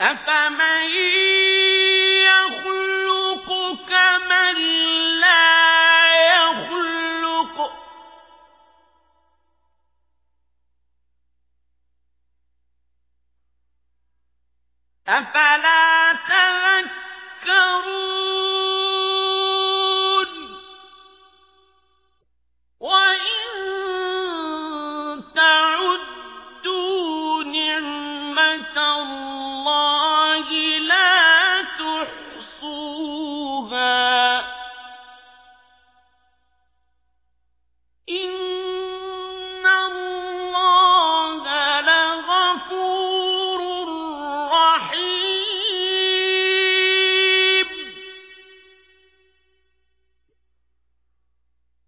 أفمن يخلق كمن لا يخلق أفلا تذكرون وإن تعدوا نعمة الله لا تحصوها. إن الله لغفور رحيم.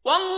والله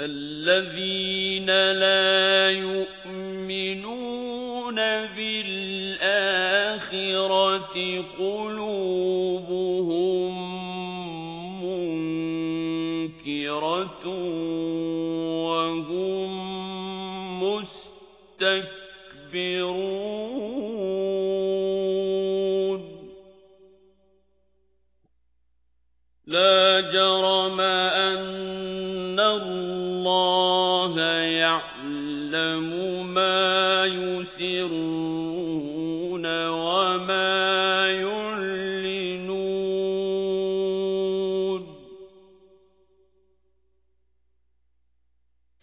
الذين لا يؤمنون بالآخرة قلوبهم منكرة وهم مستكبرون. لا جرم يسرون وما يعلنون.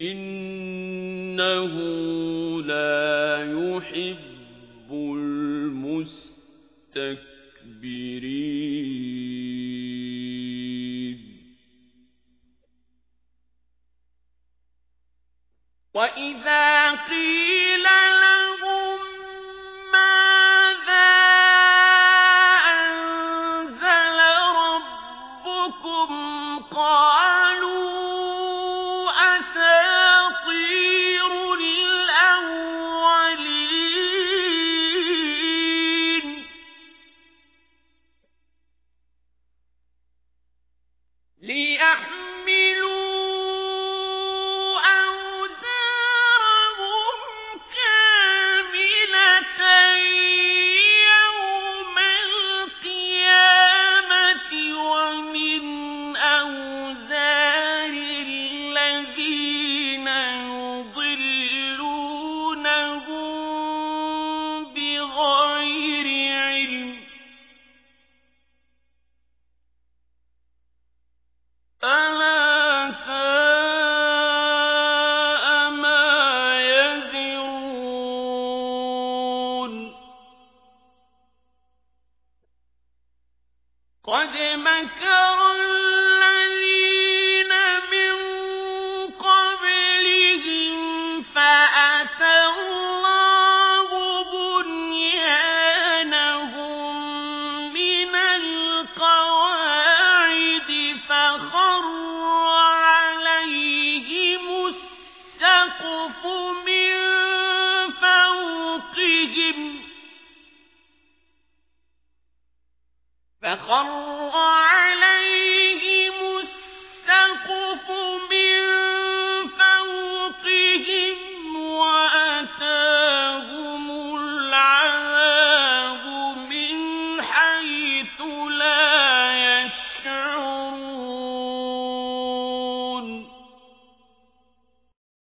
إنه لا يحب المستكبرين. وإذا قيل قد مكر فخر